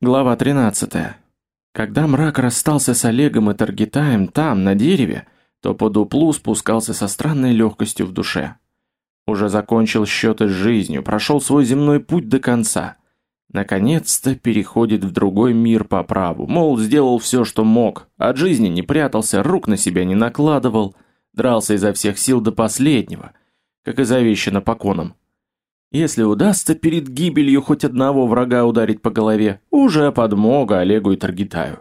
Глава 13. Когда мрак расстался с Олегом и Таргитаем там, на дереве, то по дуплу спускался со странной легкостью в душе. Уже закончил счеты с жизнью, прошел свой земной путь до конца. Наконец-то переходит в другой мир по праву, мол, сделал все, что мог, от жизни не прятался, рук на себя не накладывал, дрался изо всех сил до последнего, как и завещано поконом. Если удастся перед гибелью хоть одного врага ударить по голове, уже подмога Олегу и Таргитаю.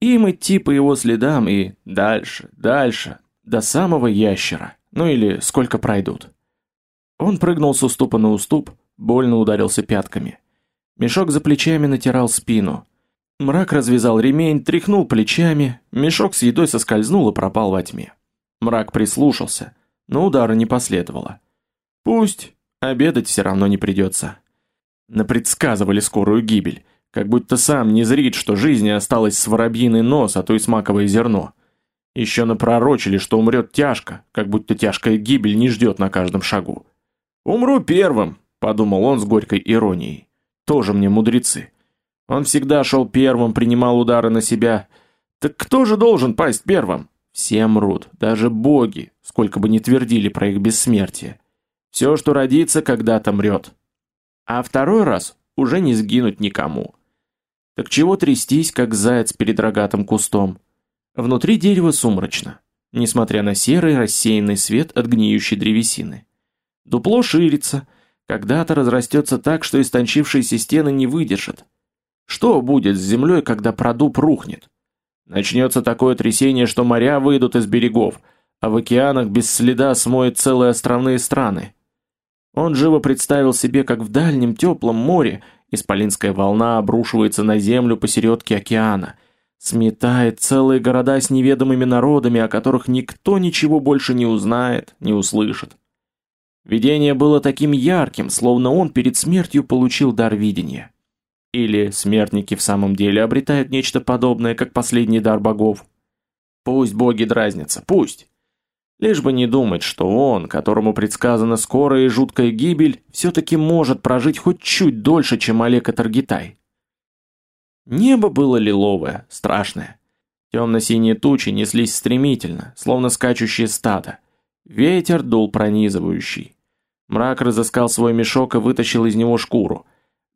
Им идти по его следам и дальше, дальше, до самого ящера, ну или сколько пройдут. Он прыгнул с уступа на уступ, больно ударился пятками. Мешок за плечами натирал спину. Мрак развязал ремень, тряхнул плечами, мешок с едой соскользнул и пропал во тьме. Мрак прислушался, но удара не последовало. Пусть, Обедать все равно не придется. Напредсказывали скорую гибель, как будто сам не зрит, что жизни осталось с воробьиный нос, а то и с маковое зерно. Еще напророчили, что умрет тяжко, как будто тяжкая гибель не ждет на каждом шагу. «Умру первым», — подумал он с горькой иронией. «Тоже мне мудрецы. Он всегда шел первым, принимал удары на себя. Так кто же должен пасть первым? Все мрут, даже боги, сколько бы ни твердили про их бессмертие. Все, что родится, когда-то мрет. А второй раз уже не сгинуть никому. Так чего трястись, как заяц перед рогатым кустом? Внутри дерева сумрачно, несмотря на серый рассеянный свет от гниющей древесины. Дупло ширится, когда-то разрастется так, что истончившиеся стены не выдержат. Что будет с землей, когда продуб рухнет? Начнется такое трясение, что моря выйдут из берегов, а в океанах без следа смоет целые островные страны. Он живо представил себе, как в дальнем теплом море исполинская волна обрушивается на землю посередке океана, сметает целые города с неведомыми народами, о которых никто ничего больше не узнает, не услышит. Видение было таким ярким, словно он перед смертью получил дар видения. Или смертники в самом деле обретают нечто подобное, как последний дар богов. Пусть боги дразнятся, пусть. Лишь бы не думать, что он, которому предсказана скорая и жуткая гибель, все-таки может прожить хоть чуть дольше, чем Олег и Таргитай. Небо было лиловое, страшное. Темно-синие тучи неслись стремительно, словно скачущие стада. Ветер дул пронизывающий. Мрак разыскал свой мешок и вытащил из него шкуру.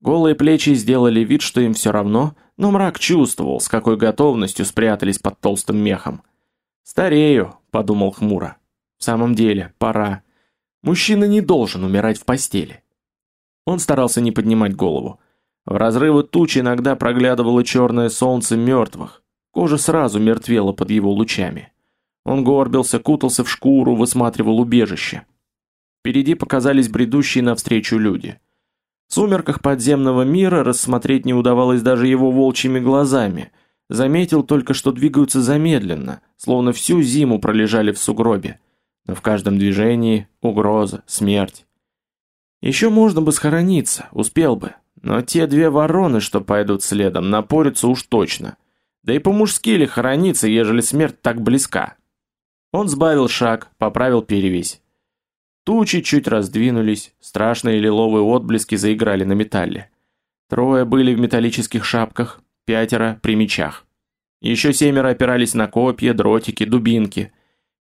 Голые плечи сделали вид, что им все равно, но мрак чувствовал, с какой готовностью спрятались под толстым мехом. «Старею», — подумал хмуро. «В самом деле, пора. Мужчина не должен умирать в постели». Он старался не поднимать голову. В разрывы туч иногда проглядывало черное солнце мертвых. Кожа сразу мертвела под его лучами. Он горбился, кутался в шкуру, высматривал убежище. Впереди показались бредущие навстречу люди. В сумерках подземного мира рассмотреть не удавалось даже его волчьими глазами — Заметил только, что двигаются замедленно, словно всю зиму пролежали в сугробе. Но в каждом движении угроза, смерть. Еще можно бы схорониться, успел бы. Но те две вороны, что пойдут следом, напорятся уж точно. Да и по-мужски ли хорониться, ежели смерть так близка? Он сбавил шаг, поправил перевесь. Тучи чуть раздвинулись, страшные лиловые отблески заиграли на металле. Трое были в металлических шапках, пятеро при мечах. Еще семеро опирались на копья, дротики, дубинки.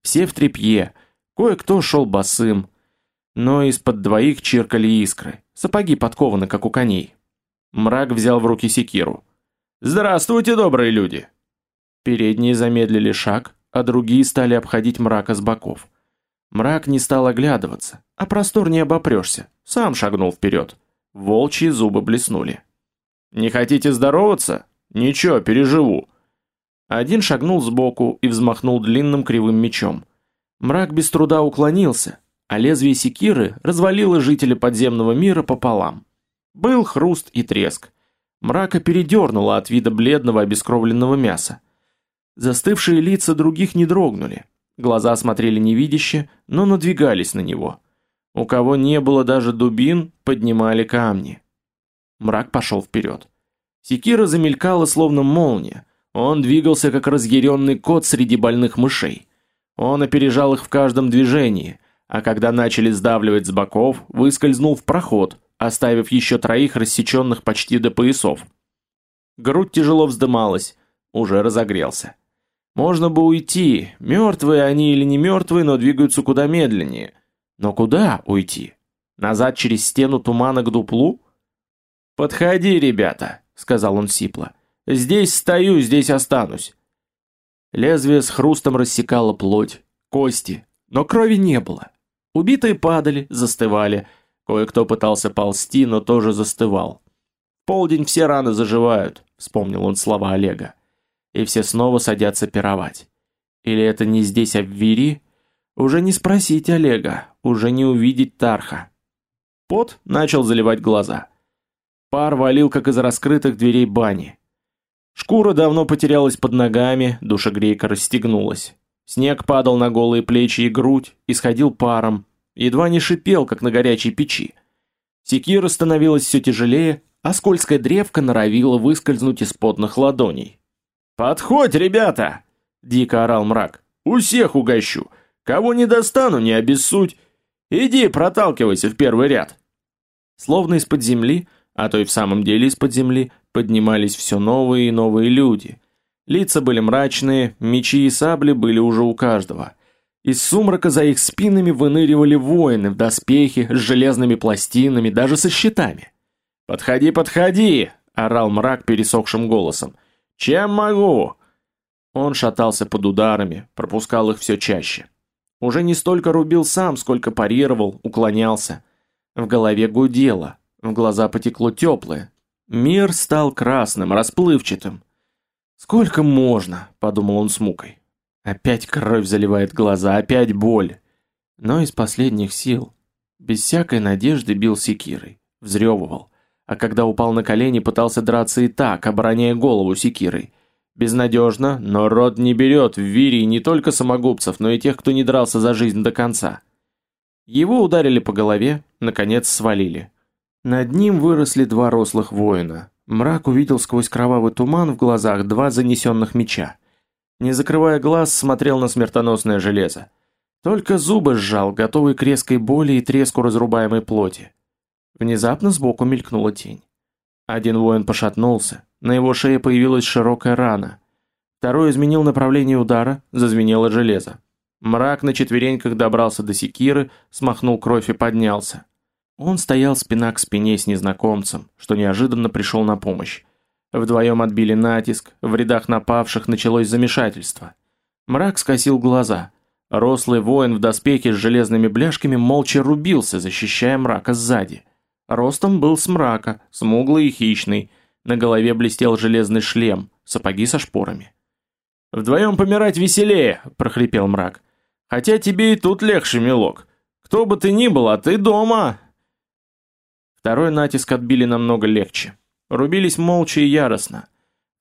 Все в тряпье, кое-кто шел босым. Но из-под двоих чиркали искры, сапоги подкованы, как у коней. Мрак взял в руки секиру. «Здравствуйте, добрые люди!» Передние замедлили шаг, а другие стали обходить мрака с боков. Мрак не стал оглядываться, а простор не обопрешься, сам шагнул вперед. Волчьи зубы блеснули. «Не хотите здороваться?» Ничего, переживу. Один шагнул сбоку и взмахнул длинным кривым мечом. Мрак без труда уклонился, а лезвие секиры развалило жителя подземного мира пополам. Был хруст и треск. Мрака передернуло от вида бледного обескровленного мяса. Застывшие лица других не дрогнули. Глаза смотрели невидяще, но надвигались на него. У кого не было даже дубин, поднимали камни. Мрак пошел вперед. Секира замелькала словно молния. Он двигался как разъяренный кот среди больных мышей. Он опережал их в каждом движении, а когда начали сдавливать с боков, выскользнул в проход, оставив еще троих рассеченных почти до поясов. Грудь тяжело вздымалась, уже разогрелся. Можно бы уйти, мертвые они или не мертвые, но двигаются куда медленнее. Но куда уйти? Назад через стену тумана к дуплу? «Подходи, ребята», — сказал он сипло. «Здесь стою, здесь останусь». Лезвие с хрустом рассекало плоть, кости, но крови не было. Убитые падали, застывали. Кое-кто пытался ползти, но тоже застывал. Полдень все раны заживают, вспомнил он слова Олега и все снова садятся пировать. Или это не здесь, а в Вири? Уже не спросить Олега, уже не увидеть Тарха. Пот начал заливать глаза. Пар валил, как из раскрытых дверей бани. Шкура давно потерялась под ногами, душегрейка расстегнулась. Снег падал на голые плечи и грудь, исходил паром, едва не шипел, как на горячей печи. Секира становилась все тяжелее, а скользкая древка норовила выскользнуть из потных ладоней. «Подходь, ребята!» — дико орал мрак. «У всех угощу! Кого не достану, не обессудь! Иди, проталкивайся в первый ряд!» Словно из-под земли, а то и в самом деле из-под земли, поднимались все новые и новые люди. Лица были мрачные, мечи и сабли были уже у каждого. Из сумрака за их спинами выныривали воины в доспехе, с железными пластинами, даже со щитами. «Подходи, подходи!» — орал мрак пересохшим голосом. Чем могу? Он шатался под ударами, пропускал их все чаще. Уже не столько рубил сам, сколько парировал, уклонялся. В голове гудело, в глаза потекло теплое. Мир стал красным, расплывчатым. «Сколько можно?» – подумал он с мукой. Опять кровь заливает глаза, опять боль. Но из последних сил, без всякой надежды бил секирой, взрёвывал а когда упал на колени, пытался драться и так, обороняя голову секирой. Безнадежно, но род не берет в Вирии не только самогубцев, но и тех, кто не дрался за жизнь до конца. Его ударили по голове, наконец свалили. Над ним выросли два рослых воина. Мрак увидел сквозь кровавый туман в глазах два занесенных меча. Не закрывая глаз, смотрел на смертоносное железо. Только зубы сжал, готовый к резкой боли и треску разрубаемой плоти. Внезапно сбоку мелькнула тень. Один воин пошатнулся, на его шее появилась широкая рана. Второй изменил направление удара, зазвенело железо. Мрак на четвереньках добрался до секиры, смахнул кровь и поднялся. Он стоял спина к спине с незнакомцем, что неожиданно пришел на помощь. Вдвоем отбили натиск, в рядах напавших началось замешательство. Мрак скосил глаза. Рослый воин в доспехе с железными бляшками молча рубился, защищая мрака сзади. Ростом был с мрака, смуглый и хищный, на голове блестел железный шлем, сапоги со шпорами. «Вдвоем помирать веселее!» – прохрипел мрак. «Хотя тебе и тут легче, милок. Кто бы ты ни был, а ты дома!» Второй натиск отбили намного легче. Рубились молча и яростно.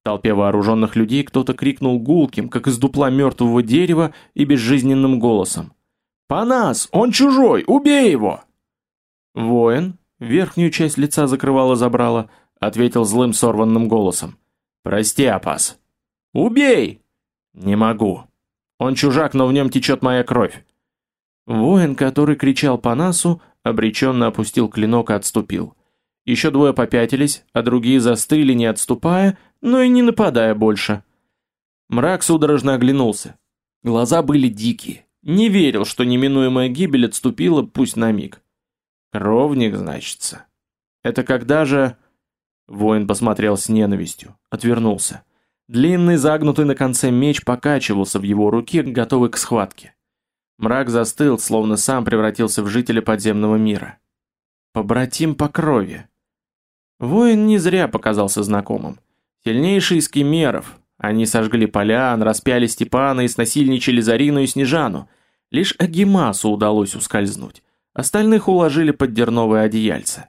В толпе вооруженных людей кто-то крикнул гулким, как из дупла мертвого дерева, и безжизненным голосом. «По нас! Он чужой! Убей его!» Воин, Верхнюю часть лица закрывало забрало, ответил злым сорванным голосом. Прости, Апас. Убей! Не могу. Он чужак, но в нем течет моя кровь. Воин, который кричал по насу, обреченно опустил клинок и отступил. Еще двое попятились, а другие застыли, не отступая, но и не нападая больше. Мрак судорожно оглянулся. Глаза были дикие. Не верил, что неминуемая гибель отступила, пусть на миг. Кровник, значится. Это когда же... Воин посмотрел с ненавистью, отвернулся. Длинный, загнутый на конце меч покачивался в его руке, готовый к схватке. Мрак застыл, словно сам превратился в жителя подземного мира. Побратим по крови. Воин не зря показался знакомым. Сильнейший из кемеров. Они сожгли полян, распяли Степана и снасильничали Зарину и Снежану. Лишь Агимасу удалось ускользнуть. Остальных уложили под дерновое одеяльце.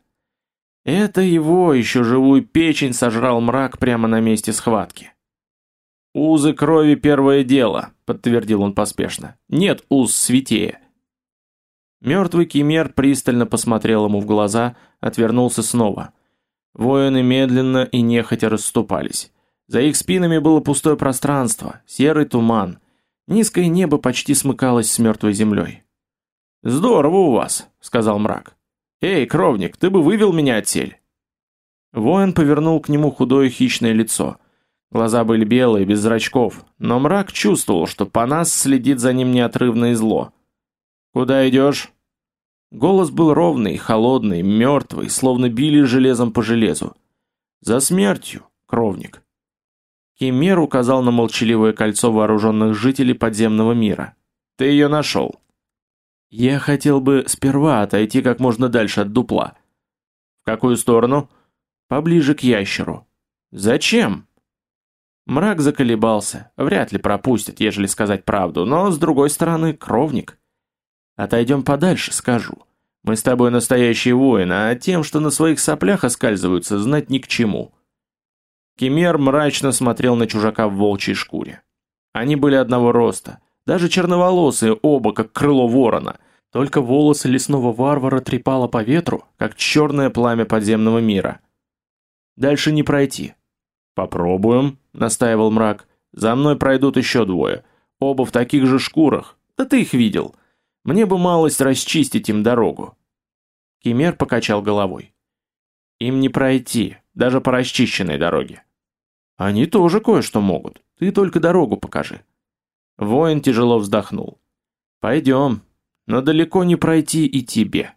Это его еще живую печень сожрал мрак прямо на месте схватки. «Узы крови первое дело», — подтвердил он поспешно. «Нет уз святее». Мертвый кемер пристально посмотрел ему в глаза, отвернулся снова. Воины медленно и нехотя расступались. За их спинами было пустое пространство, серый туман. Низкое небо почти смыкалось с мертвой землей. «Здорово у вас», — сказал мрак. «Эй, кровник, ты бы вывел меня отсель». Воин повернул к нему худое хищное лицо. Глаза были белые, без зрачков, но мрак чувствовал, что по нас следит за ним неотрывно и зло. «Куда идешь?» Голос был ровный, холодный, мертвый, словно били железом по железу. «За смертью, кровник». Кемер указал на молчаливое кольцо вооруженных жителей подземного мира. «Ты ее нашел». «Я хотел бы сперва отойти как можно дальше от дупла». «В какую сторону?» «Поближе к ящеру». «Зачем?» Мрак заколебался, вряд ли пропустит, ежели сказать правду, но, с другой стороны, кровник. Отойдем подальше, скажу. Мы с тобой настоящие воины, а тем, что на своих соплях оскальзываются, знать ни к чему. Кемер мрачно смотрел на чужака в волчьей шкуре. Они были одного роста, даже черноволосые оба, как крыло ворона, только волосы лесного варвара трепало по ветру, как черное пламя подземного мира. Дальше не пройти. Попробуем, настаивал мрак. За мной пройдут еще двое, оба в таких же шкурах. Да ты их видел. Мне бы малость расчистить им дорогу. Кемер покачал головой. Им не пройти, даже по расчищенной дороге. Они тоже кое-что могут. Ты только дорогу покажи. Воин тяжело вздохнул. Пойдем, но далеко не пройти и тебе.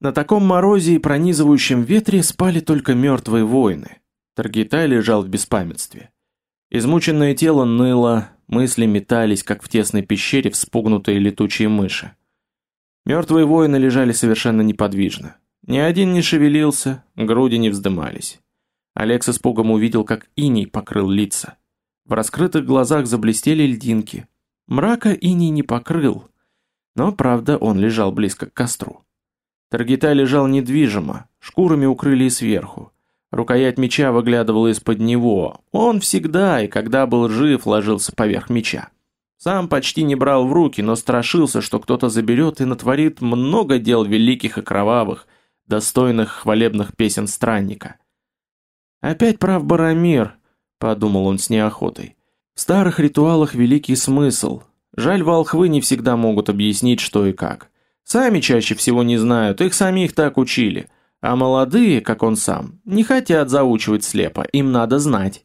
На таком морозе и пронизывающем ветре спали только мертвые воины. Таргитай лежал в беспамятстве. Измученное тело ныло, мысли метались, как в тесной пещере вспугнутые летучие мыши. Мертвые воины лежали совершенно неподвижно. Ни один не шевелился, груди не вздымались. Олег с испугом увидел, как иней покрыл лица. В раскрытых глазах заблестели льдинки. Мрака иней не покрыл, но, правда, он лежал близко к костру. Таргитай лежал недвижимо, шкурами укрыли и сверху. Рукоять меча выглядывала из-под него. Он всегда и когда был жив, ложился поверх меча. Сам почти не брал в руки, но страшился, что кто-то заберет и натворит много дел великих и кровавых, достойных хвалебных песен странника. «Опять прав Барамир», — подумал он с неохотой. «В старых ритуалах великий смысл. Жаль, волхвы не всегда могут объяснить, что и как. Сами чаще всего не знают, их самих так учили». А молодые, как он сам, не хотят заучивать слепо, им надо знать.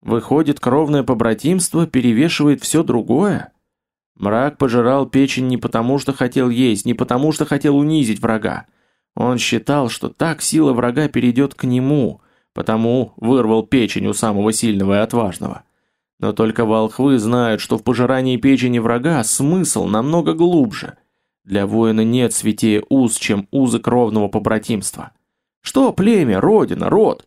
Выходит, кровное побратимство перевешивает все другое? Мрак пожирал печень не потому, что хотел есть, не потому, что хотел унизить врага. Он считал, что так сила врага перейдет к нему, потому вырвал печень у самого сильного и отважного. Но только волхвы знают, что в пожирании печени врага смысл намного глубже – для воина нет святее уз, чем узы кровного побратимства. Что племя, родина, род?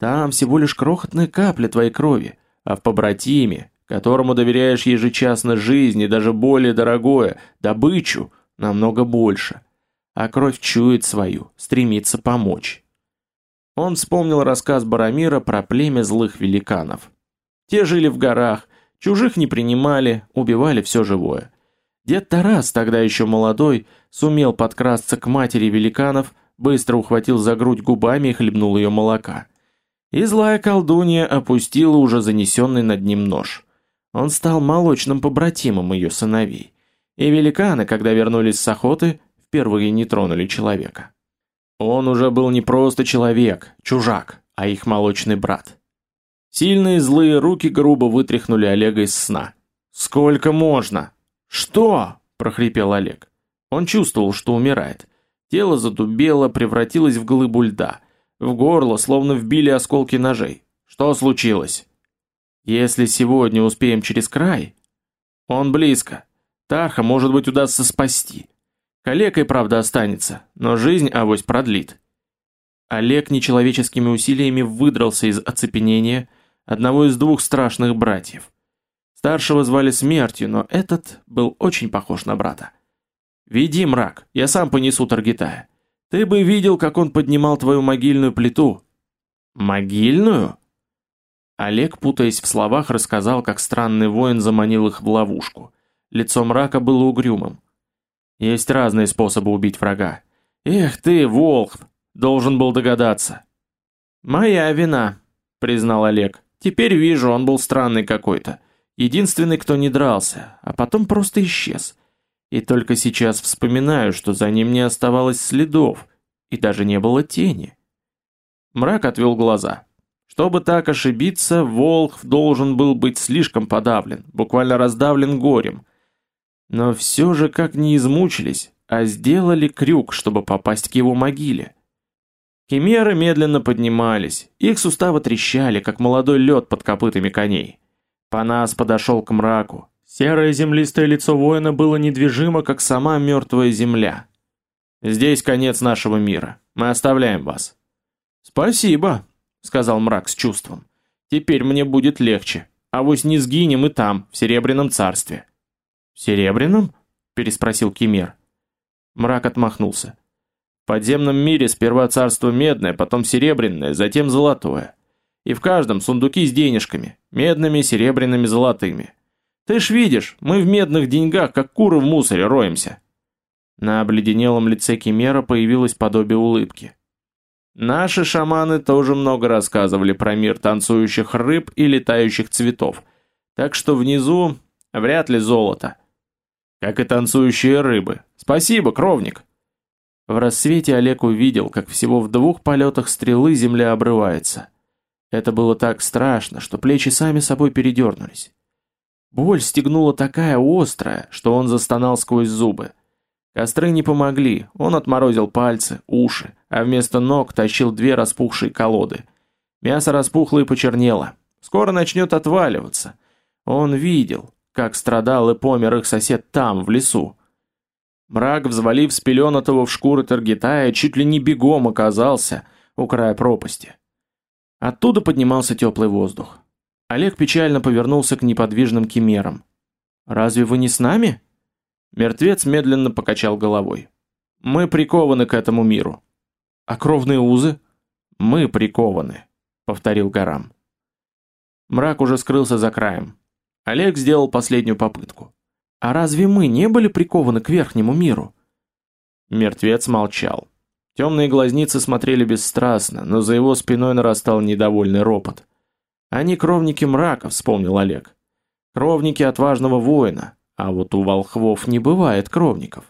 Там всего лишь крохотная капля твоей крови, а в побратиме, которому доверяешь ежечасно жизни, даже более дорогое, добычу, намного больше. А кровь чует свою, стремится помочь. Он вспомнил рассказ Барамира про племя злых великанов. Те жили в горах, чужих не принимали, убивали все живое. Дед Тарас, тогда еще молодой, сумел подкрасться к матери великанов, быстро ухватил за грудь губами и хлебнул ее молока. И злая колдунья опустила уже занесенный над ним нож. Он стал молочным побратимом ее сыновей. И великаны, когда вернулись с охоты, впервые не тронули человека. Он уже был не просто человек, чужак, а их молочный брат. Сильные злые руки грубо вытряхнули Олега из сна. «Сколько можно?» «Что?» – прохрипел Олег. Он чувствовал, что умирает. Тело задубело, превратилось в глыбу льда. В горло словно вбили осколки ножей. Что случилось? Если сегодня успеем через край... Он близко. Тарха, может быть, удастся спасти. Калекой, правда, останется, но жизнь авось продлит. Олег нечеловеческими усилиями выдрался из оцепенения одного из двух страшных братьев. Старшего звали Смертью, но этот был очень похож на брата. «Веди, мрак, я сам понесу Таргитая. Ты бы видел, как он поднимал твою могильную плиту». «Могильную?» Олег, путаясь в словах, рассказал, как странный воин заманил их в ловушку. Лицо мрака было угрюмым. «Есть разные способы убить врага. Эх ты, волк, должен был догадаться». «Моя вина», — признал Олег. «Теперь вижу, он был странный какой-то. Единственный, кто не дрался, а потом просто исчез. И только сейчас вспоминаю, что за ним не оставалось следов, и даже не было тени. Мрак отвел глаза. Чтобы так ошибиться, Волхв должен был быть слишком подавлен, буквально раздавлен горем. Но все же как не измучились, а сделали крюк, чтобы попасть к его могиле. Химеры медленно поднимались, их суставы трещали, как молодой лед под копытами коней. Панас подошел к мраку. Серое землистое лицо воина было недвижимо, как сама мертвая земля. «Здесь конец нашего мира. Мы оставляем вас». «Спасибо», — сказал мрак с чувством. «Теперь мне будет легче. А вось не сгинем и там, в Серебряном царстве». «В Серебряном?» — переспросил Кемер. Мрак отмахнулся. В подземном мире сперва царство медное, потом серебряное, затем золотое. И в каждом сундуки с денежками, медными, серебряными, золотыми. Ты ж видишь, мы в медных деньгах, как куры в мусоре, роемся. На обледенелом лице Кемера появилось подобие улыбки. Наши шаманы тоже много рассказывали про мир танцующих рыб и летающих цветов. Так что внизу вряд ли золото. Как и танцующие рыбы. Спасибо, кровник. В рассвете Олег увидел, как всего в двух полетах стрелы земля обрывается. Это было так страшно, что плечи сами собой передернулись. Боль стегнула такая острая, что он застонал сквозь зубы. Костры не помогли, он отморозил пальцы, уши, а вместо ног тащил две распухшие колоды. Мясо распухло и почернело. Скоро начнет отваливаться. Он видел, как страдал и помер их сосед там, в лесу. Мрак, взвалив спеленатого в шкуры Таргитая, чуть ли не бегом оказался у края пропасти. Оттуда поднимался теплый воздух. Олег печально повернулся к неподвижным кимерам. «Разве вы не с нами?» Мертвец медленно покачал головой. «Мы прикованы к этому миру». «А кровные узы?» «Мы прикованы», — повторил Гарам. Мрак уже скрылся за краем. Олег сделал последнюю попытку. А разве мы не были прикованы к верхнему миру? Мертвец молчал. Темные глазницы смотрели бесстрастно, но за его спиной нарастал недовольный ропот. Они кровники мрака, вспомнил Олег. Кровники отважного воина, а вот у волхвов не бывает кровников.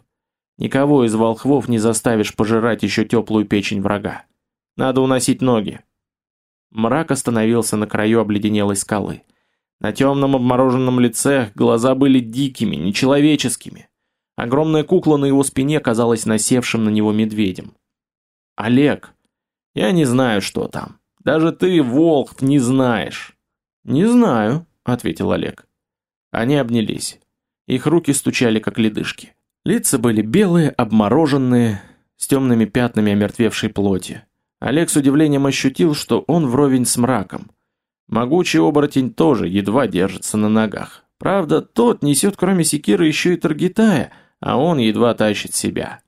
Никого из волхвов не заставишь пожирать еще теплую печень врага. Надо уносить ноги. Мрак остановился на краю обледенелой скалы. На темном обмороженном лице глаза были дикими, нечеловеческими. Огромная кукла на его спине казалась насевшим на него медведем. «Олег, я не знаю, что там. Даже ты, волк, не знаешь». «Не знаю», — ответил Олег. Они обнялись. Их руки стучали, как ледышки. Лица были белые, обмороженные, с темными пятнами омертвевшей плоти. Олег с удивлением ощутил, что он вровень с мраком — Могучий оборотень тоже едва держится на ногах. Правда, тот несет кроме секиры еще и Таргитая, а он едва тащит себя.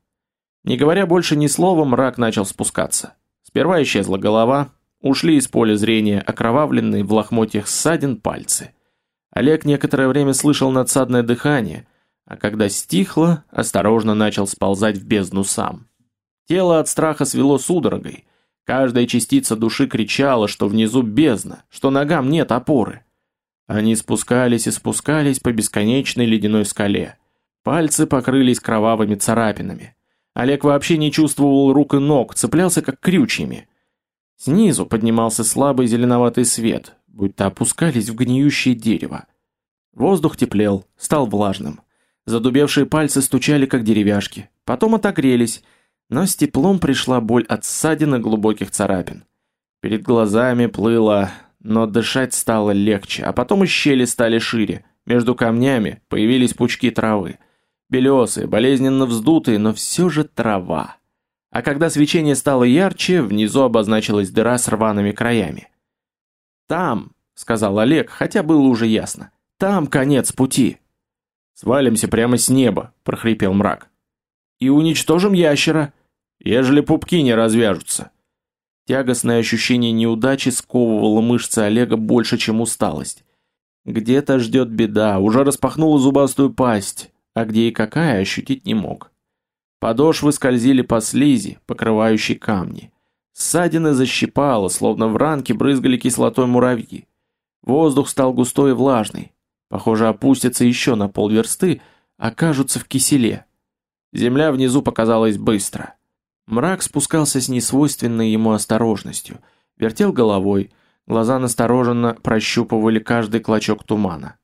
Не говоря больше ни слова, мрак начал спускаться. Сперва исчезла голова, ушли из поля зрения окровавленные в лохмотьях ссадин пальцы. Олег некоторое время слышал надсадное дыхание, а когда стихло, осторожно начал сползать в бездну сам. Тело от страха свело судорогой, Каждая частица души кричала, что внизу бездна, что ногам нет опоры. Они спускались и спускались по бесконечной ледяной скале. Пальцы покрылись кровавыми царапинами. Олег вообще не чувствовал рук и ног, цеплялся как крючьями. Снизу поднимался слабый зеленоватый свет, будто опускались в гниющее дерево. Воздух теплел, стал влажным. Задубевшие пальцы стучали, как деревяшки. Потом отогрелись, но с теплом пришла боль от ссадин и глубоких царапин. Перед глазами плыло, но дышать стало легче, а потом и щели стали шире. Между камнями появились пучки травы. Белесые, болезненно вздутые, но все же трава. А когда свечение стало ярче, внизу обозначилась дыра с рваными краями. «Там», — сказал Олег, хотя было уже ясно, — «там конец пути». «Свалимся прямо с неба», — прохрипел мрак и уничтожим ящера, ежели пупки не развяжутся. Тягостное ощущение неудачи сковывало мышцы Олега больше, чем усталость. Где-то ждет беда, уже распахнула зубастую пасть, а где и какая ощутить не мог. Подошвы скользили по слизи, покрывающей камни. Ссадины защипало, словно в ранке брызгали кислотой муравьи. Воздух стал густой и влажный. Похоже, опустятся еще на полверсты, окажутся в киселе. Земля внизу показалась быстро. Мрак спускался с несвойственной ему осторожностью, вертел головой, глаза настороженно прощупывали каждый клочок тумана.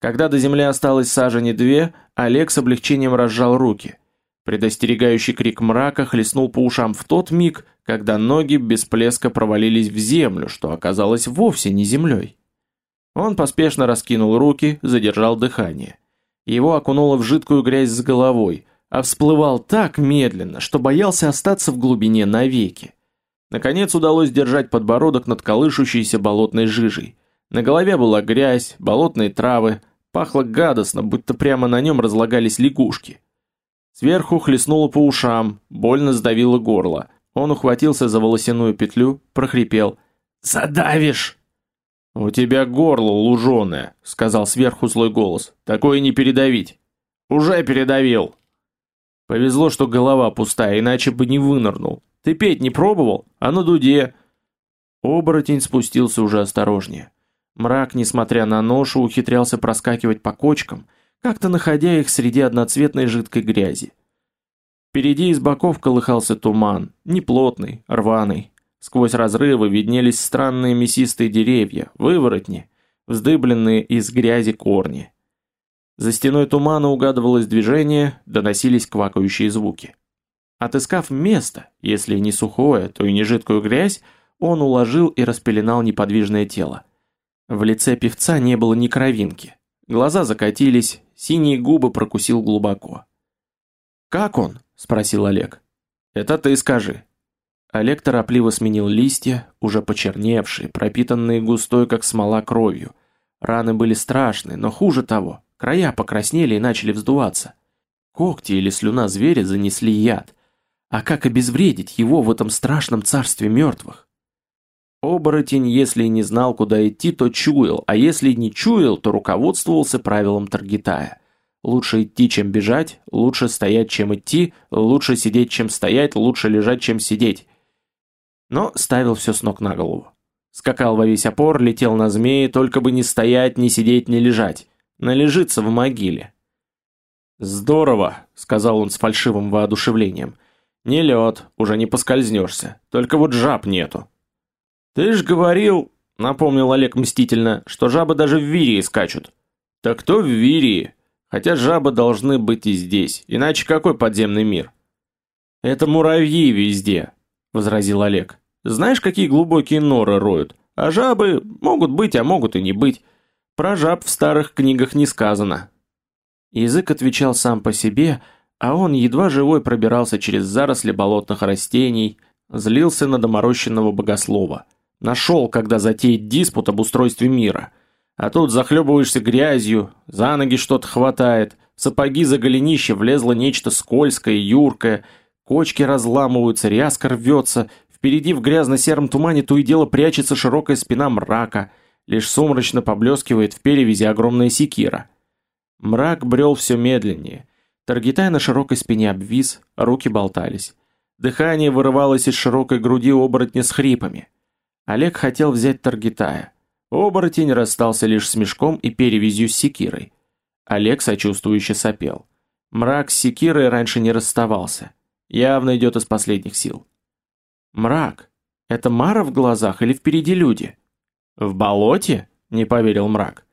Когда до земли осталось сажени две, Олег с облегчением разжал руки. Предостерегающий крик мрака хлестнул по ушам в тот миг, когда ноги без плеска провалились в землю, что оказалось вовсе не землей. Он поспешно раскинул руки, задержал дыхание. Его окунуло в жидкую грязь с головой, а всплывал так медленно, что боялся остаться в глубине навеки. Наконец удалось держать подбородок над колышущейся болотной жижей. На голове была грязь, болотные травы, пахло гадостно, будто прямо на нем разлагались лягушки. Сверху хлестнуло по ушам, больно сдавило горло. Он ухватился за волосяную петлю, прохрипел. «Задавишь!» «У тебя горло луженое», — сказал сверху злой голос. «Такое не передавить». «Уже передавил». Повезло, что голова пустая, иначе бы не вынырнул. Ты петь не пробовал? А на дуде? Оборотень спустился уже осторожнее. Мрак, несмотря на ношу, ухитрялся проскакивать по кочкам, как-то находя их среди одноцветной жидкой грязи. Впереди из боков колыхался туман, неплотный, рваный. Сквозь разрывы виднелись странные мясистые деревья, выворотни, вздыбленные из грязи корни. За стеной тумана угадывалось движение, доносились квакающие звуки. Отыскав место, если не сухое, то и не жидкую грязь, он уложил и распеленал неподвижное тело. В лице певца не было ни кровинки. Глаза закатились, синие губы прокусил глубоко. «Как он?» – спросил Олег. «Это ты скажи». Олег торопливо сменил листья, уже почерневшие, пропитанные густой, как смола, кровью. Раны были страшные, но хуже того, края покраснели и начали вздуваться. Когти или слюна зверя занесли яд. А как обезвредить его в этом страшном царстве мертвых? Оборотень, если не знал, куда идти, то чуял, а если не чуял, то руководствовался правилом Таргитая. Лучше идти, чем бежать, лучше стоять, чем идти, лучше сидеть, чем стоять, лучше лежать, чем сидеть. Но ставил все с ног на голову. Скакал во весь опор, летел на змеи, только бы не стоять, не сидеть, не лежать. Належится в могиле. «Здорово», — сказал он с фальшивым воодушевлением. Не лед, уже не поскользнешься, только вот жаб нету. Ты ж говорил, напомнил Олег мстительно, что жабы даже в Вирии скачут. Так кто в Вирии? Хотя жабы должны быть и здесь, иначе какой подземный мир? Это муравьи везде, возразил Олег. Знаешь, какие глубокие норы роют? А жабы могут быть, а могут и не быть. Про жаб в старых книгах не сказано. Язык отвечал сам по себе, а он едва живой пробирался через заросли болотных растений, злился на доморощенного богослова. Нашел, когда затеять диспут об устройстве мира. А тут захлебываешься грязью, за ноги что-то хватает, в сапоги за голенище влезло нечто скользкое, юркое, кочки разламываются, ряска рвется, впереди в грязно-сером тумане то и дело прячется широкая спина мрака, лишь сумрачно поблескивает в перевязи огромная секира. Мрак брел все медленнее — Таргитай на широкой спине обвис, руки болтались. Дыхание вырывалось из широкой груди оборотня с хрипами. Олег хотел взять Таргитая. Оборотень расстался лишь с мешком и перевязью с секирой. Олег сочувствующе сопел. Мрак с секирой раньше не расставался. Явно идет из последних сил. Мрак, это Мара в глазах или впереди люди? В болоте? Не поверил мрак.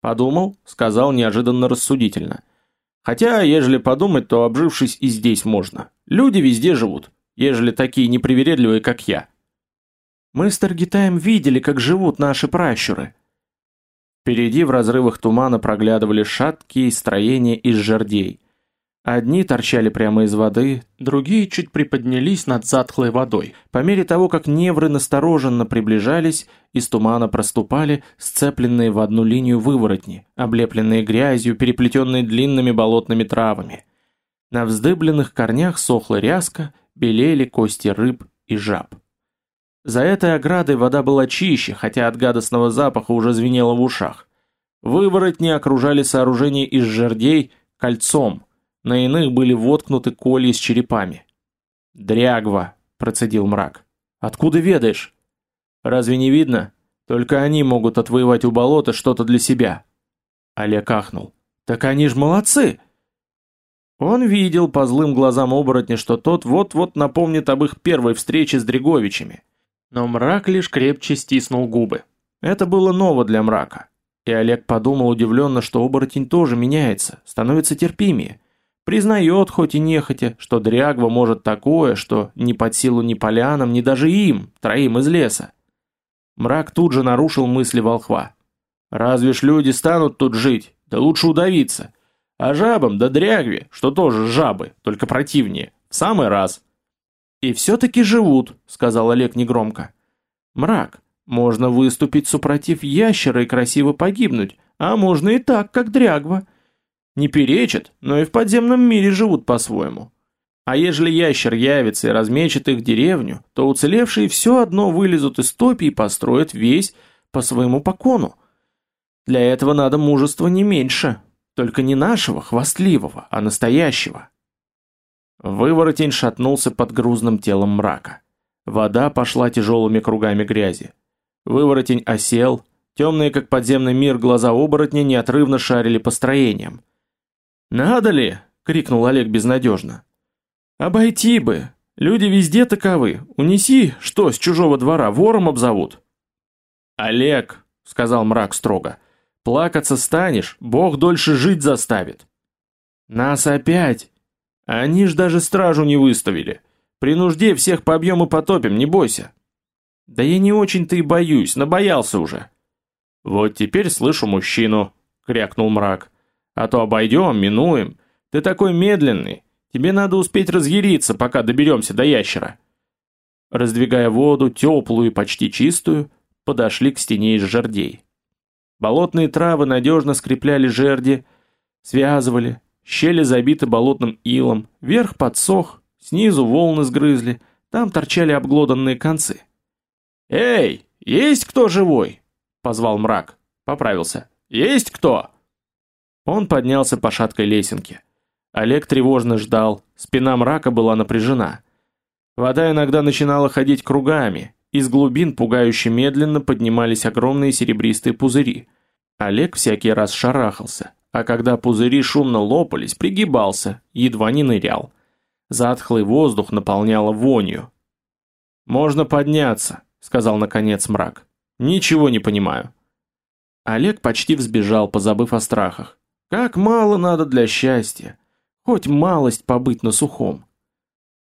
Подумал, сказал неожиданно рассудительно. Хотя, ежели подумать, то обжившись и здесь можно. Люди везде живут, ежели такие непривередливые, как я. Мы с Таргитаем видели, как живут наши пращуры. Впереди в разрывах тумана проглядывали шаткие строения из жердей. Одни торчали прямо из воды, другие чуть приподнялись над затхлой водой. По мере того, как невры настороженно приближались, из тумана проступали сцепленные в одну линию выворотни, облепленные грязью, переплетенные длинными болотными травами. На вздыбленных корнях сохла ряска, белели кости рыб и жаб. За этой оградой вода была чище, хотя от гадостного запаха уже звенело в ушах. Выворотни окружали сооружение из жердей кольцом – на иных были воткнуты колья с черепами. «Дрягва», — процедил мрак. «Откуда ведаешь?» «Разве не видно? Только они могут отвоевать у болота что-то для себя». Олег ахнул. «Так они ж молодцы!» Он видел по злым глазам оборотня, что тот вот-вот напомнит об их первой встрече с Дреговичами. Но мрак лишь крепче стиснул губы. Это было ново для мрака. И Олег подумал удивленно, что оборотень тоже меняется, становится терпимее. Признает, хоть и нехотя, что дрягва может такое, что ни под силу ни полянам, ни даже им, троим из леса. Мрак тут же нарушил мысли волхва. «Разве ж люди станут тут жить? Да лучше удавиться. А жабам да дрягве, что тоже жабы, только противнее, в самый раз». «И все-таки живут», — сказал Олег негромко. «Мрак, можно выступить супротив ящера и красиво погибнуть, а можно и так, как дрягва. Не перечат, но и в подземном мире живут по-своему. А ежели ящер явится и размечет их деревню, то уцелевшие все одно вылезут из топи и построят весь по своему покону. Для этого надо мужества не меньше, только не нашего, хвастливого, а настоящего. Выворотень шатнулся под грузным телом мрака. Вода пошла тяжелыми кругами грязи. Выворотень осел, темные, как подземный мир, глаза оборотня неотрывно шарили по строениям. «Надо ли?» — крикнул Олег безнадежно. «Обойти бы! Люди везде таковы. Унеси, что с чужого двора, вором обзовут». «Олег», — сказал мрак строго, — «плакаться станешь, Бог дольше жить заставит». «Нас опять! Они ж даже стражу не выставили. При нужде всех побьем и потопим, не бойся». «Да я не очень-то и боюсь, набоялся уже». «Вот теперь слышу мужчину», — крякнул мрак. А то обойдем, минуем. Ты такой медленный. Тебе надо успеть разъяриться, пока доберемся до ящера. Раздвигая воду, теплую и почти чистую, подошли к стене из жердей. Болотные травы надежно скрепляли жерди, связывали, щели забиты болотным илом, верх подсох, снизу волны сгрызли, там торчали обглоданные концы. «Эй, есть кто живой?» — позвал мрак. Поправился. «Есть кто?» Он поднялся по шаткой лесенке. Олег тревожно ждал, спина мрака была напряжена. Вода иногда начинала ходить кругами, из глубин пугающе медленно поднимались огромные серебристые пузыри. Олег всякий раз шарахался, а когда пузыри шумно лопались, пригибался, едва не нырял. Затхлый воздух наполняло вонью. «Можно подняться», — сказал наконец мрак. «Ничего не понимаю». Олег почти взбежал, позабыв о страхах. Как мало надо для счастья. Хоть малость побыть на сухом.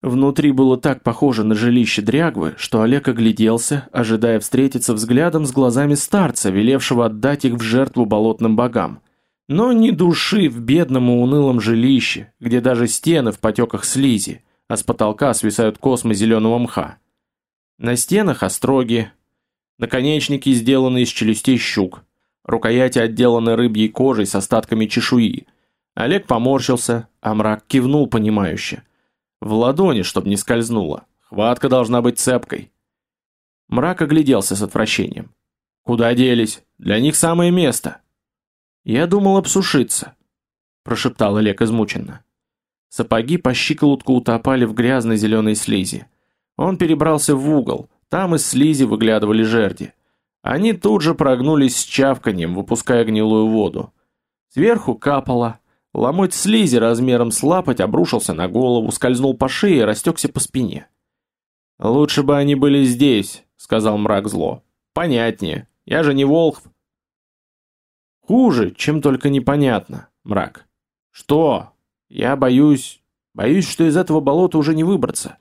Внутри было так похоже на жилище Дрягвы, что Олег огляделся, ожидая встретиться взглядом с глазами старца, велевшего отдать их в жертву болотным богам. Но ни души в бедном и унылом жилище, где даже стены в потеках слизи, а с потолка свисают космы зеленого мха. На стенах остроги, наконечники сделаны из челюстей щук, рукояти отделаны рыбьей кожей с остатками чешуи. Олег поморщился, а мрак кивнул понимающе. В ладони, чтоб не скользнуло. Хватка должна быть цепкой. Мрак огляделся с отвращением. Куда делись? Для них самое место. Я думал обсушиться, прошептал Олег измученно. Сапоги по щиколотку утопали в грязной зеленой слизи. Он перебрался в угол, там из слизи выглядывали жерди. Они тут же прогнулись с чавканьем, выпуская гнилую воду. Сверху капало. Ломоть слизи размером с лапоть обрушился на голову, скользнул по шее и растекся по спине. «Лучше бы они были здесь», — сказал мрак зло. «Понятнее. Я же не волхв». «Хуже, чем только непонятно, мрак». «Что? Я боюсь... Боюсь, что из этого болота уже не выбраться.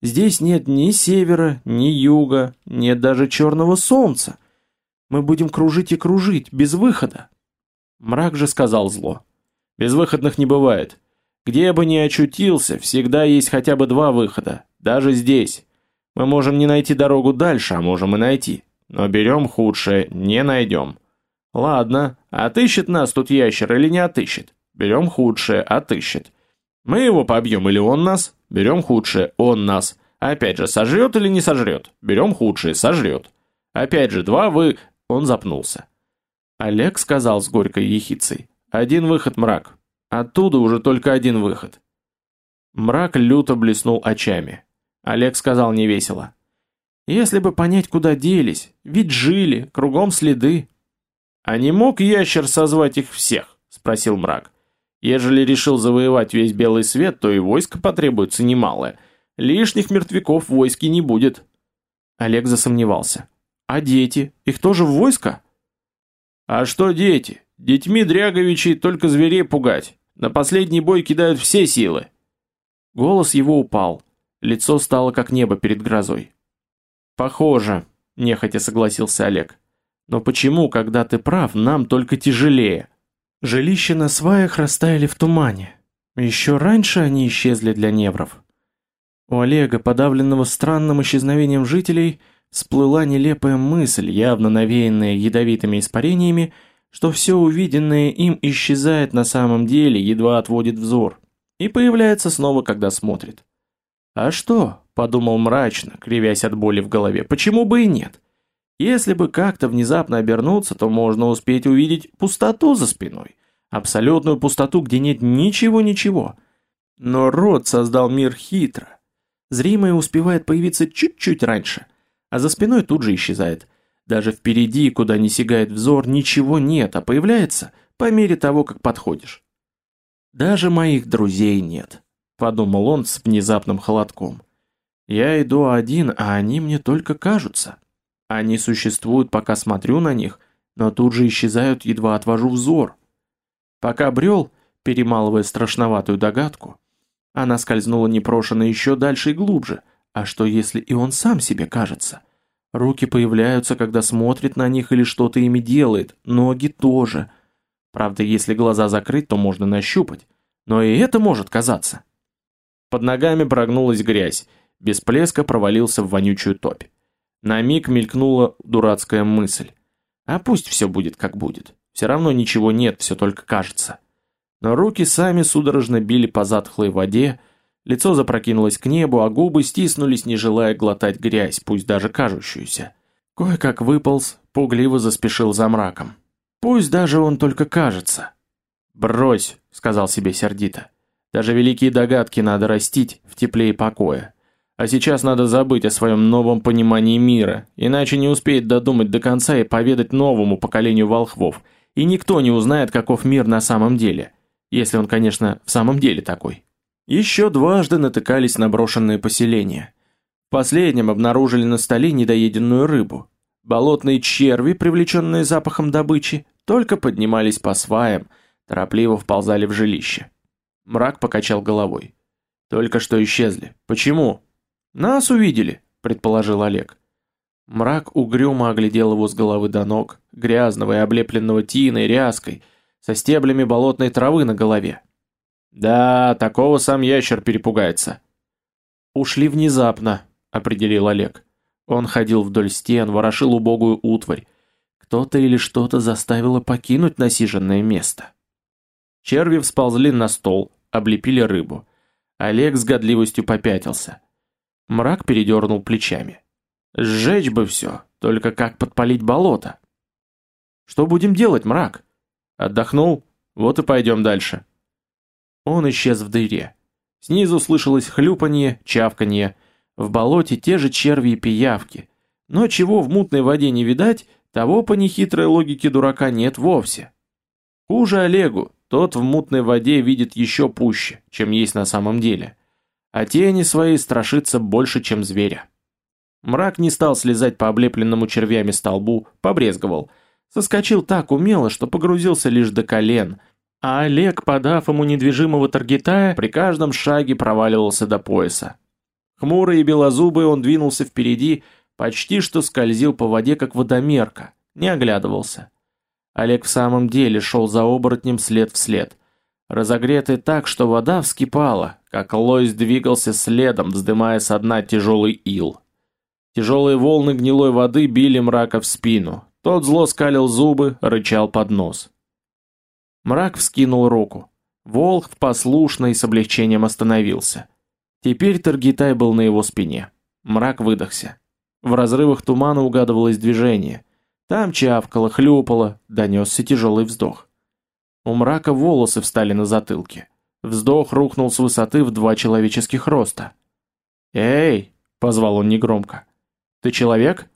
Здесь нет ни севера, ни юга, нет даже черного солнца. Мы будем кружить и кружить, без выхода. Мрак же сказал зло. Безвыходных не бывает. Где бы ни очутился, всегда есть хотя бы два выхода, даже здесь. Мы можем не найти дорогу дальше, а можем и найти. Но берем худшее, не найдем. Ладно, отыщет нас тут ящер или не отыщет? Берем худшее, отыщет. Мы его побьем или он нас? Берем худшее, он нас. Опять же, сожрет или не сожрет? Берем худшее, сожрет. Опять же, два вы... Он запнулся. Олег сказал с горькой ехицей. «Один выход, мрак. Оттуда уже только один выход». Мрак люто блеснул очами. Олег сказал невесело. «Если бы понять, куда делись, ведь жили, кругом следы». «А не мог ящер созвать их всех?» — спросил мрак. Ежели решил завоевать весь белый свет, то и войско потребуется немалое. Лишних мертвяков в войске не будет. Олег засомневался. А дети? Их тоже в войско? А что дети? Детьми Дряговичей только зверей пугать. На последний бой кидают все силы. Голос его упал. Лицо стало как небо перед грозой. Похоже, нехотя согласился Олег. Но почему, когда ты прав, нам только тяжелее? Жилища на сваях растаяли в тумане. Еще раньше они исчезли для невров. У Олега, подавленного странным исчезновением жителей, всплыла нелепая мысль, явно навеянная ядовитыми испарениями, что все увиденное им исчезает на самом деле, едва отводит взор, и появляется снова, когда смотрит. «А что?» – подумал мрачно, кривясь от боли в голове. «Почему бы и нет? Если бы как-то внезапно обернуться, то можно успеть увидеть пустоту за спиной. Абсолютную пустоту, где нет ничего-ничего. Но род создал мир хитро. Зримое успевает появиться чуть-чуть раньше, а за спиной тут же исчезает. Даже впереди, куда не сигает взор, ничего нет, а появляется по мере того, как подходишь. Даже моих друзей нет, подумал он с внезапным холодком. Я иду один, а они мне только кажутся. Они существуют, пока смотрю на них, но тут же исчезают, едва отвожу взор. Пока брел, перемалывая страшноватую догадку, она скользнула непрошено еще дальше и глубже. А что если и он сам себе кажется? Руки появляются, когда смотрит на них или что-то ими делает, ноги тоже. Правда, если глаза закрыть, то можно нащупать. Но и это может казаться. Под ногами прогнулась грязь, без плеска провалился в вонючую топь. На миг мелькнула дурацкая мысль. А пусть все будет как будет. Все равно ничего нет, все только кажется. Но руки сами судорожно били по затхлой воде, лицо запрокинулось к небу, а губы стиснулись, не желая глотать грязь, пусть даже кажущуюся. Кое-как выполз, пугливо заспешил за мраком. Пусть даже он только кажется. «Брось», — сказал себе сердито. «Даже великие догадки надо растить в тепле и покое. А сейчас надо забыть о своем новом понимании мира, иначе не успеет додумать до конца и поведать новому поколению волхвов, и никто не узнает, каков мир на самом деле, если он, конечно, в самом деле такой. Еще дважды натыкались на брошенные поселения. В последнем обнаружили на столе недоеденную рыбу. Болотные черви, привлеченные запахом добычи, только поднимались по сваям, торопливо вползали в жилище. Мрак покачал головой. Только что исчезли. Почему? «Нас увидели», — предположил Олег. Мрак угрюмо оглядел его с головы до ног, грязного и облепленного тиной, ряской, со стеблями болотной травы на голове. «Да, такого сам ящер перепугается». «Ушли внезапно», — определил Олег. Он ходил вдоль стен, ворошил убогую утварь. Кто-то или что-то заставило покинуть насиженное место. Черви всползли на стол, облепили рыбу. Олег с годливостью попятился. Мрак передернул плечами. Сжечь бы все, только как подпалить болото? Что будем делать, мрак? Отдохнул? Вот и пойдем дальше. Он исчез в дыре. Снизу слышалось хлюпанье, чавканье. В болоте те же черви и пиявки. Но чего в мутной воде не видать, того по нехитрой логике дурака нет вовсе. Хуже Олегу, тот в мутной воде видит еще пуще, чем есть на самом деле а тени свои страшится больше, чем зверя. Мрак не стал слезать по облепленному червями столбу, побрезговал. Соскочил так умело, что погрузился лишь до колен, а Олег, подав ему недвижимого таргетая, при каждом шаге проваливался до пояса. Хмурый и белозубый он двинулся впереди, почти что скользил по воде, как водомерка, не оглядывался. Олег в самом деле шел за оборотнем след в след – разогретый так, что вода вскипала, как лось двигался следом, вздымая со дна тяжелый ил. Тяжелые волны гнилой воды били мрака в спину. Тот зло скалил зубы, рычал под нос. Мрак вскинул руку. Волк послушно и с облегчением остановился. Теперь Таргитай был на его спине. Мрак выдохся. В разрывах тумана угадывалось движение. Там чавкало, хлюпало, донесся тяжелый вздох. У мрака волосы встали на затылке. Вздох рухнул с высоты в два человеческих роста. «Эй!» — позвал он негромко. «Ты человек?»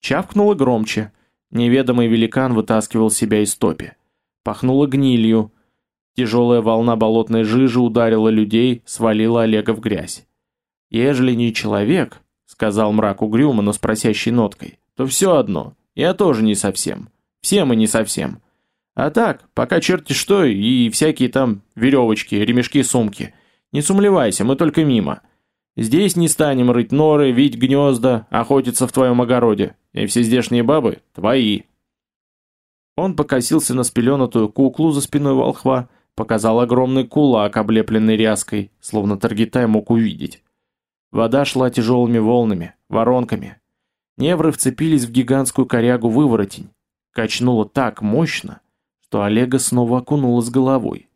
Чавкнуло громче. Неведомый великан вытаскивал себя из топи. Пахнуло гнилью. Тяжелая волна болотной жижи ударила людей, свалила Олега в грязь. «Ежели не человек», — сказал мрак угрюмо, но с просящей ноткой, — «то все одно, я тоже не совсем. Все мы не совсем. А так, пока черти что и всякие там веревочки, ремешки, сумки. Не сумлевайся, мы только мимо. Здесь не станем рыть норы, вить гнезда, охотиться в твоем огороде. И все здешние бабы твои». Он покосился на спеленатую куклу за спиной волхва, показал огромный кулак, облепленный ряской, словно Таргитай мог увидеть. Вода шла тяжелыми волнами, воронками. Невры вцепились в гигантскую корягу выворотень. Качнуло так мощно, что Олега снова окунуло с головой.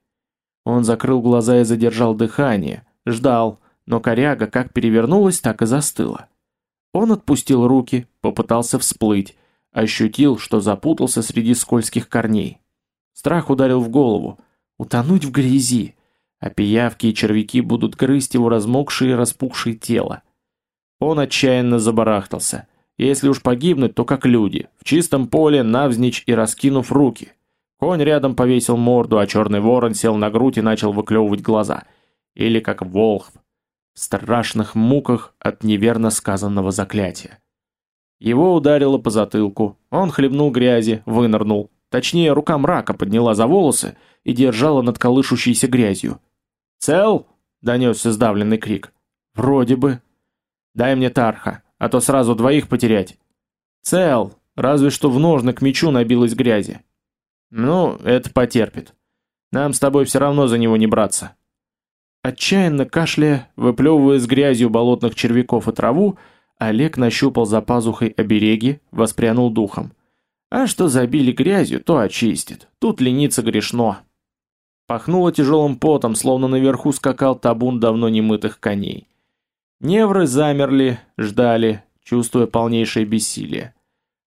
Он закрыл глаза и задержал дыхание, ждал, но коряга как перевернулась, так и застыла. Он отпустил руки, попытался всплыть, ощутил, что запутался среди скользких корней. Страх ударил в голову. Утонуть в грязи, а пиявки и червяки будут грызть его размокшее и распухшее тело. Он отчаянно забарахтался. Если уж погибнуть, то как люди, в чистом поле, навзничь и раскинув руки. Конь рядом повесил морду, а черный ворон сел на грудь и начал выклевывать глаза. Или как волхв, в страшных муках от неверно сказанного заклятия. Его ударило по затылку, он хлебнул грязи, вынырнул. Точнее, рука мрака подняла за волосы и держала над колышущейся грязью. «Цел?» — донесся сдавленный крик. «Вроде бы». «Дай мне тарха, а то сразу двоих потерять». «Цел, разве что в ножны к мечу набилась грязи». «Ну, это потерпит. Нам с тобой все равно за него не браться». Отчаянно кашляя, выплевывая с грязью болотных червяков и траву, Олег нащупал за пазухой обереги, воспрянул духом. А что забили грязью, то очистит. Тут лениться грешно. Пахнуло тяжелым потом, словно наверху скакал табун давно немытых коней. Невры замерли, ждали, чувствуя полнейшее бессилие.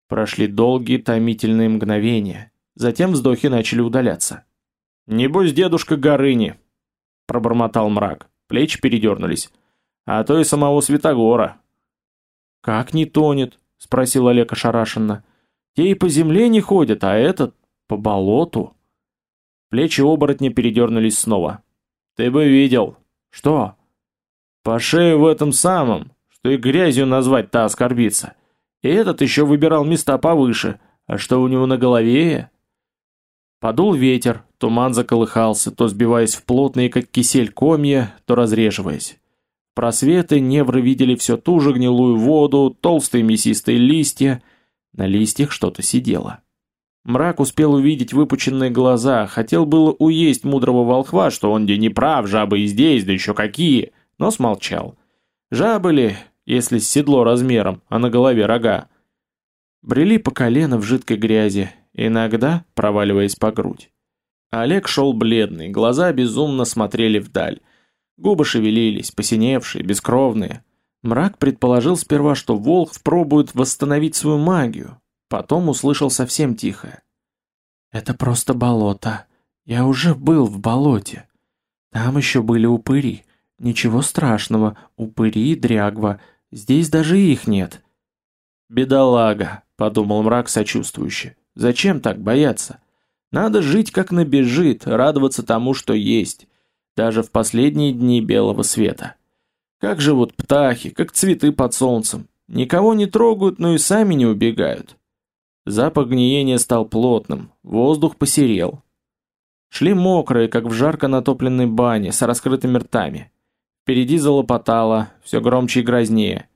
Прошли долгие томительные мгновения. Затем вздохи начали удаляться. «Небось, дедушка Горыни!» Пробормотал мрак. Плечи передернулись. «А то и самого Святогора!» «Как не тонет?» — спросил Олег ошарашенно. «Те и по земле не ходят, а этот по болоту». Плечи оборотня передернулись снова. «Ты бы видел». «Что?» «По шее в этом самом, что и грязью назвать-то оскорбиться. И этот еще выбирал места повыше, а что у него на голове?» Подул ветер, туман заколыхался, то сбиваясь в плотные, как кисель, комья, то разреживаясь просветы невры видели все ту же гнилую воду, толстые мясистые листья. На листьях что-то сидело. Мрак успел увидеть выпученные глаза, хотел было уесть мудрого волхва, что он где не прав, жабы и здесь, да еще какие, но смолчал. Жабы ли, если с седло размером, а на голове рога? Брели по колено в жидкой грязи, иногда проваливаясь по грудь. Олег шел бледный, глаза безумно смотрели вдаль. Губы шевелились, посиневшие, бескровные. Мрак предположил сперва, что Волхв пробует восстановить свою магию. Потом услышал совсем тихое. «Это просто болото. Я уже был в болоте. Там еще были упыри. Ничего страшного, упыри и дрягва. Здесь даже их нет». «Бедолага», — подумал мрак сочувствующе. «Зачем так бояться? Надо жить как набежит, радоваться тому, что есть даже в последние дни белого света. Как живут птахи, как цветы под солнцем. Никого не трогают, но и сами не убегают. Запах гниения стал плотным, воздух посерел. Шли мокрые, как в жарко натопленной бане, с раскрытыми ртами. Впереди залопотало, все громче и грознее.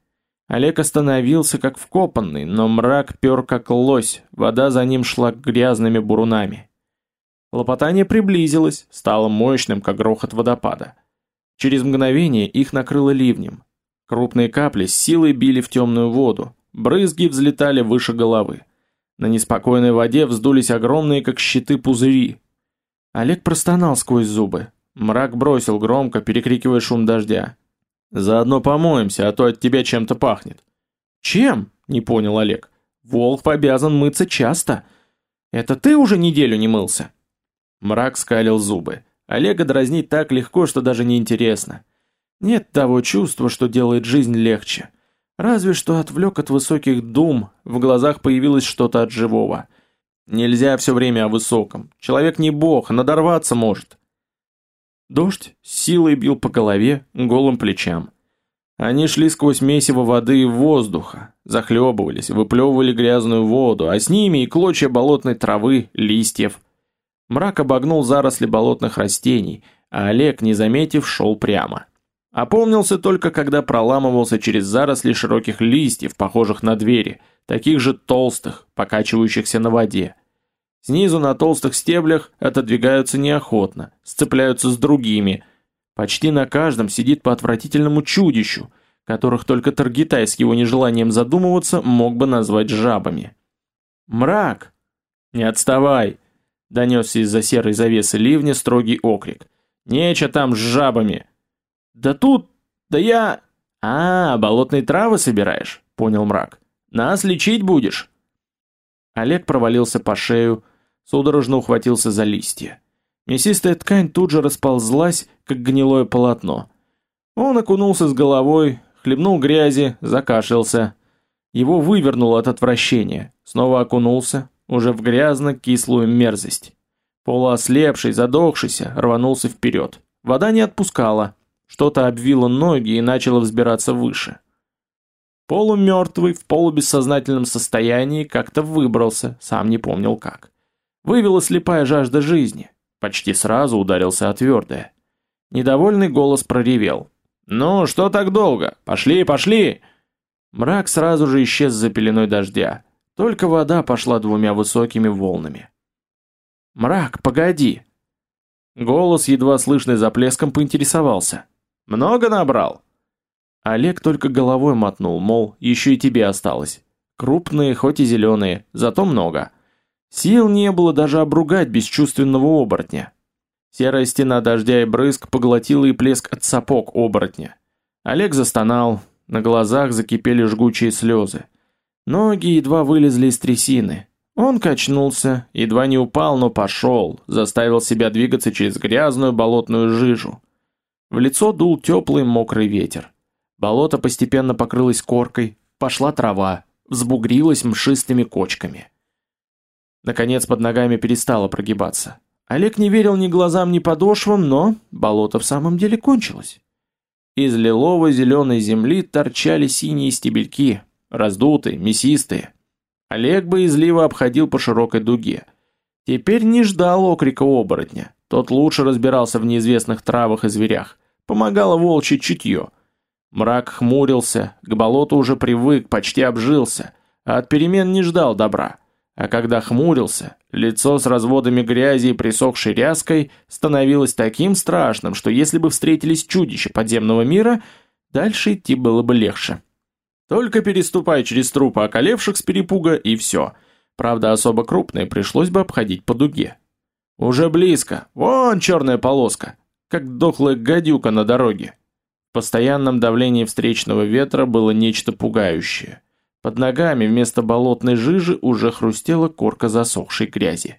Олег остановился, как вкопанный, но мрак пер, как лось, вода за ним шла грязными бурунами. Лопотание приблизилось, стало мощным, как грохот водопада. Через мгновение их накрыло ливнем. Крупные капли с силой били в темную воду, брызги взлетали выше головы. На неспокойной воде вздулись огромные, как щиты, пузыри. Олег простонал сквозь зубы. Мрак бросил громко, перекрикивая шум дождя. «Заодно помоемся, а то от тебя чем-то пахнет». «Чем?» — не понял Олег. «Волк обязан мыться часто. Это ты уже неделю не мылся?» Мрак скалил зубы. Олега дразнить так легко, что даже не интересно. Нет того чувства, что делает жизнь легче. Разве что отвлек от высоких дум, в глазах появилось что-то от живого. Нельзя все время о высоком. Человек не бог, надорваться может. Дождь силой бил по голове, голым плечам. Они шли сквозь месиво воды и воздуха, захлебывались, выплевывали грязную воду, а с ними и клочья болотной травы, листьев. Мрак обогнул заросли болотных растений, а Олег, не заметив, шел прямо. Опомнился только, когда проламывался через заросли широких листьев, похожих на двери, таких же толстых, покачивающихся на воде. Снизу на толстых стеблях отодвигаются неохотно, сцепляются с другими. Почти на каждом сидит по отвратительному чудищу, которых только Таргитай с его нежеланием задумываться мог бы назвать жабами. «Мрак!» «Не отставай!» — донесся из-за серой завесы ливня строгий окрик. «Нече там с жабами!» «Да тут... да я...» «А, болотные травы собираешь?» — понял мрак. «Нас лечить будешь?» Олег провалился по шею, судорожно ухватился за листья. Мясистая ткань тут же расползлась, как гнилое полотно. Он окунулся с головой, хлебнул грязи, закашлялся. Его вывернуло от отвращения. Снова окунулся, уже в грязно-кислую мерзость. Полуослепший, задохшийся, рванулся вперед. Вода не отпускала. Что-то обвило ноги и начало взбираться выше. Полумертвый, в полубессознательном состоянии, как-то выбрался, сам не помнил как. Вывела слепая жажда жизни. Почти сразу ударился о твердое. Недовольный голос проревел. «Ну, что так долго? Пошли, пошли!» Мрак сразу же исчез за пеленой дождя. Только вода пошла двумя высокими волнами. «Мрак, погоди!» Голос, едва слышный за плеском, поинтересовался. «Много набрал?» Олег только головой мотнул, мол, еще и тебе осталось. Крупные, хоть и зеленые, зато много. Сил не было даже обругать бесчувственного оборотня. Серая стена дождя и брызг поглотила и плеск от сапог оборотня. Олег застонал, на глазах закипели жгучие слезы. Ноги едва вылезли из трясины. Он качнулся, едва не упал, но пошел, заставил себя двигаться через грязную болотную жижу. В лицо дул теплый мокрый ветер. Болото постепенно покрылось коркой, пошла трава, взбугрилась мшистыми кочками. Наконец под ногами перестало прогибаться. Олег не верил ни глазам, ни подошвам, но болото в самом деле кончилось. Из лилово-зеленой земли торчали синие стебельки, раздутые, мясистые. Олег боязливо обходил по широкой дуге. Теперь не ждал окрика оборотня. Тот лучше разбирался в неизвестных травах и зверях. Помогало волчье чутье. Мрак хмурился, к болоту уже привык, почти обжился, а от перемен не ждал добра. А когда хмурился, лицо с разводами грязи и присохшей ряской становилось таким страшным, что если бы встретились чудища подземного мира, дальше идти было бы легче. Только переступай через трупы околевших с перепуга и все. Правда, особо крупные пришлось бы обходить по дуге. Уже близко, вон черная полоска, как дохлая гадюка на дороге. В постоянном давлении встречного ветра было нечто пугающее – под ногами вместо болотной жижи уже хрустела корка засохшей грязи.